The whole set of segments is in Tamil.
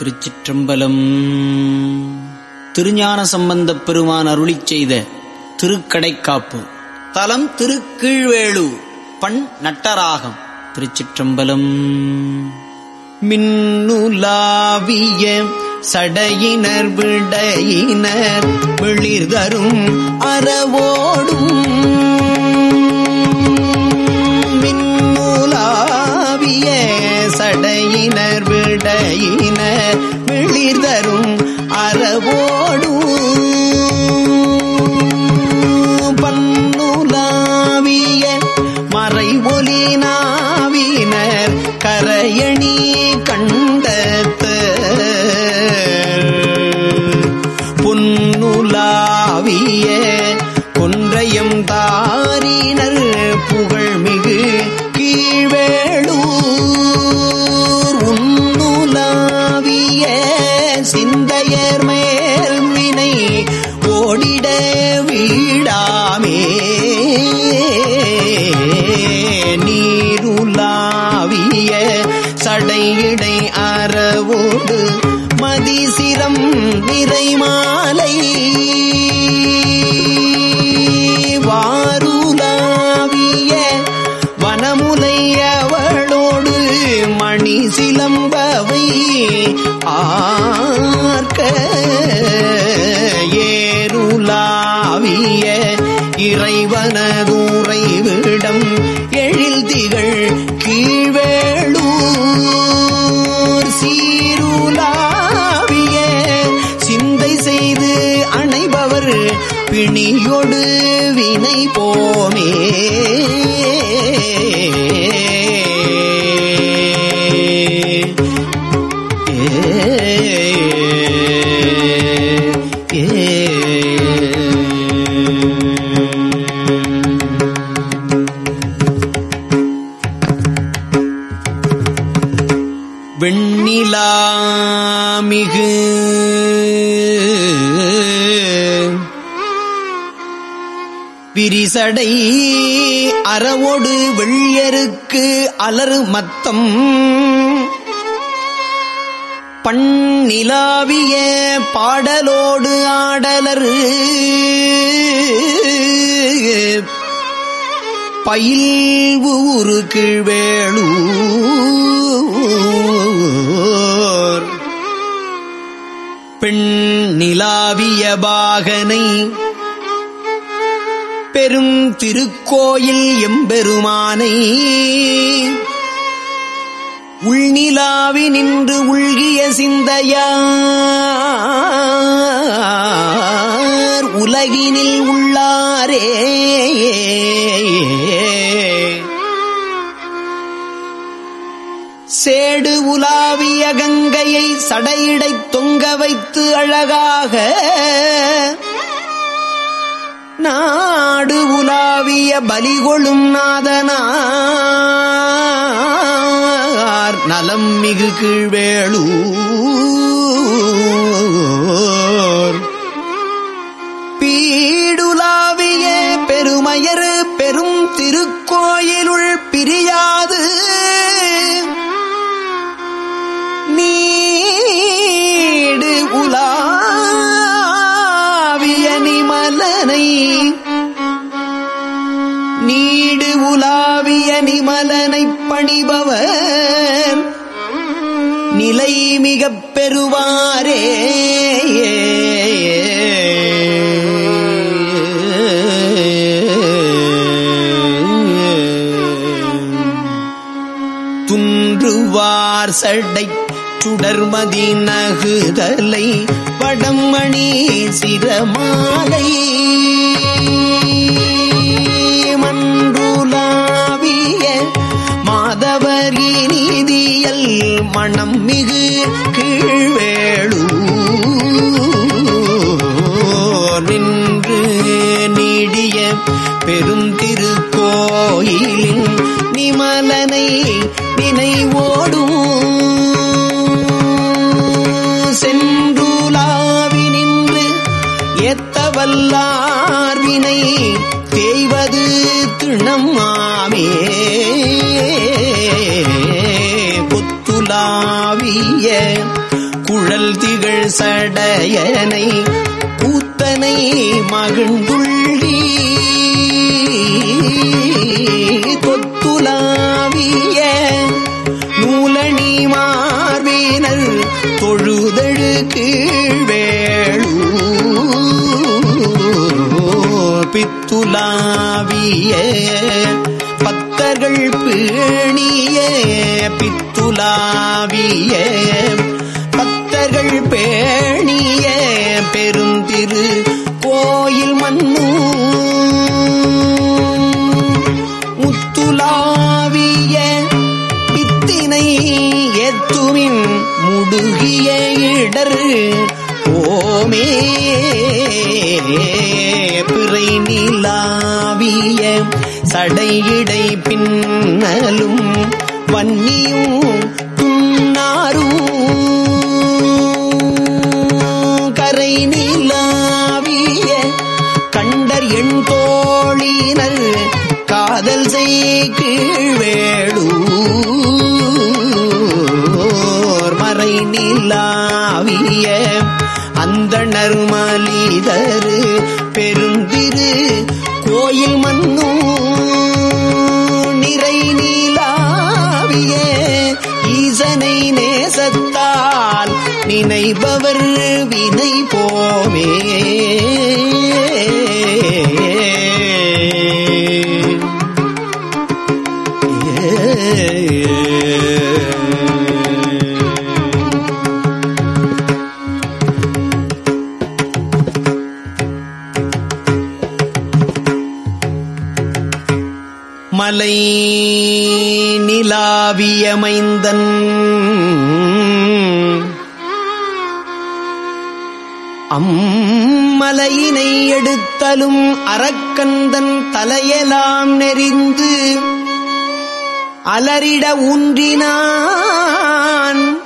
திருச்சிற்றம்பலம். திருஞான சம்பந்தப் பெருமான் அருளிச் செய்த திருக்கடைக்காப்பு. தலம் திருக்கீழ்வேளு பண் நட்டராகம். திருச்சிற்றம்பலம். மின்னுலாவிய சடையினர் விடையினர் விளிர்தரும் அறவோடும் சடையினர் விடையினர் விழிதரும் அறவோடு. பன்னுலாவிய மறை ஒலி நாவினர் கரையணி மாலை மாலை. வாருலாவிய வனமுலையவளோடு மணி சிலம்பவை ஆர்க்க ஏருலாவிய இறைவனதூரை விடம் எழில் திகழ் கீழ்வேளூர் பிணியொடு வினை போமே. பிரிசடை அறவோடு வெள்ளியருக்கு அலறு மத்தம். பண்ணிலாவிய பாடலோடு ஆடலரு பயில் ஊரு கீழ்வேளூர். பெண் நிலாவிய பாகனை பெரும் திருக்கோயில் எம்பெருமானை. உள்நிலாவி நின்று உள்கிய சிந்தையார் உலகினில் உள்ளாரே. சேடு உலாவிய கங்கையை சடையிடைத் தொங்க வைத்து அழகாக நான் நாடு உலாவிய பலிகொழும் நாதனார். நலம் மிகு கீழ்வேளூர். பணிபவர் நிலை மிகப் பெறுவாரே. துன்றுவார் சடை சுடர்மதி நகுதலை படமணி சிரமாலை. மணம் மிகு கீழ்வேளூ நின்று நீடிய பெருந்திருக்கோயிலின் நிமலனை நினைவோடும் சென்றுலாவி நின்று எத்தவல்லார் வினை தேய்வது திணம் ஆமே. சடையனை கூத்தனை மகிழ்ந்துள்ளி. கொத்துலாவிய நூலணி மார்பினர் தொழுதழு கீழ்வேளூ பித்துலாவிய பத்தர்கள் பேணிய பித்துலாவிய பேர்கள் பேணிய பெருந்திரு கோயில் மண்ணு முத்துலாவிய பித்தினை ஏத்துமின் முடுகிய இடர் ஓமே பிறை நிலாவிய சடையிடை பின்னலும் வன்னியும் காதல் செய் கீழ்வேளூர் மறை நிலாவிய அந்த நர்மலிதரு பெருந்திரு கோயில் மன்னூ நிறை நீலாவிய ஈசனை நேசத்தால் நினைபவர் வினை போ நிலாவியமைந்தன். அம்மலையினை எடுத்தலும் அரக்கந்தன் தலையெலாம் நெறிந்து அலறிட ஊன்றினான்.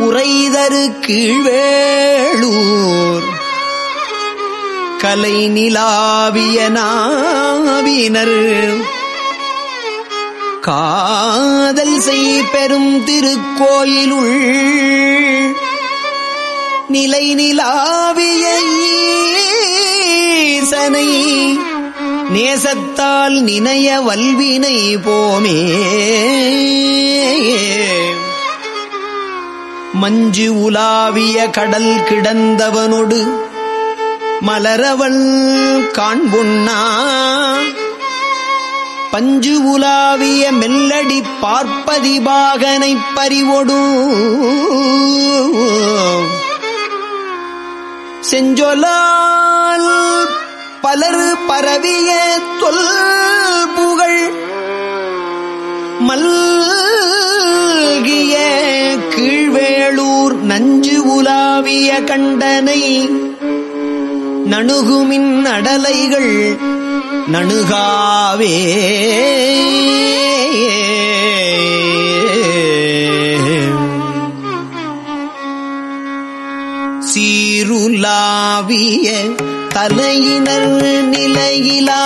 உரைதரு கீழ்வேளூர் கலை நிலாவிய நாவினர். காதல் செய் பெரும் திருக்கோயிலுள். நிலை நிலாவிய ஈசனை நேசத்தால் நினைய வல்வினை போமே. மஞ்சு உலாவிய கடல் கிடந்தவனொடு மலரவள் காண்பொன்னா பஞ்சு உலாவிய மெல்லடி பார்ப்பதிபாகனை பறிவொடு. செஞ்சொலால் பலர் பரவிய தொல் புகழ் மல்கிய கீழ்வேளூர் நஞ்சு உலாவிய கண்டனை. நணுகுமின் அடலைகள் நணுகாவே. சீருலாவிய தலையினர் நிலையிலா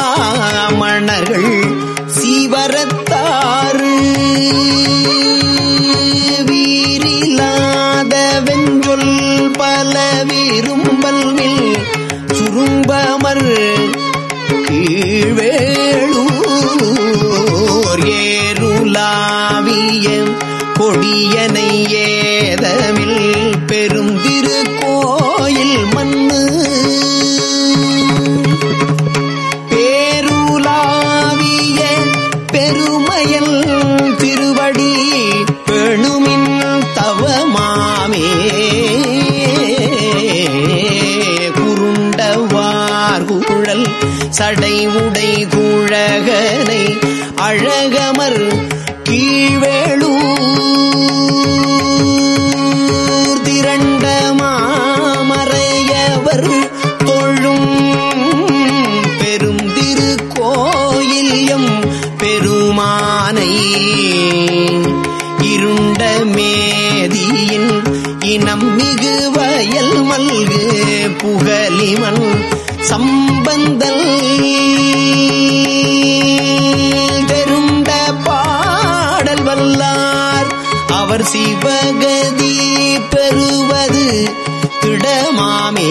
மணர்கள் சீவரத்தாறு. கொடியனை ஏதமில் பெருந்திரு கோயில் மண்ணு. பேருலாவிய பெருமயல் திருவடி பெணுமின் தவமாமே. குருண்டவார் குழல் சடை உடை குழகனை அழகமர் தொழும் பெரும் திருக்கோயில் எம் பெருமானை. இருண்ட மேதியின் இனம் மிகு வயல் மல்கு புகலிமன் சம்பந்தல். தெருண்ட பாடல் வல்லார் அவர் சிவகதி பெறுவது திடமாமே